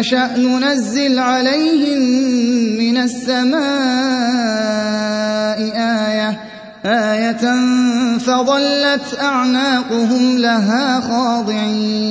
نشأ ننزل عليهم من السماء آية آية فظلت أعناقهم لها خاضعين.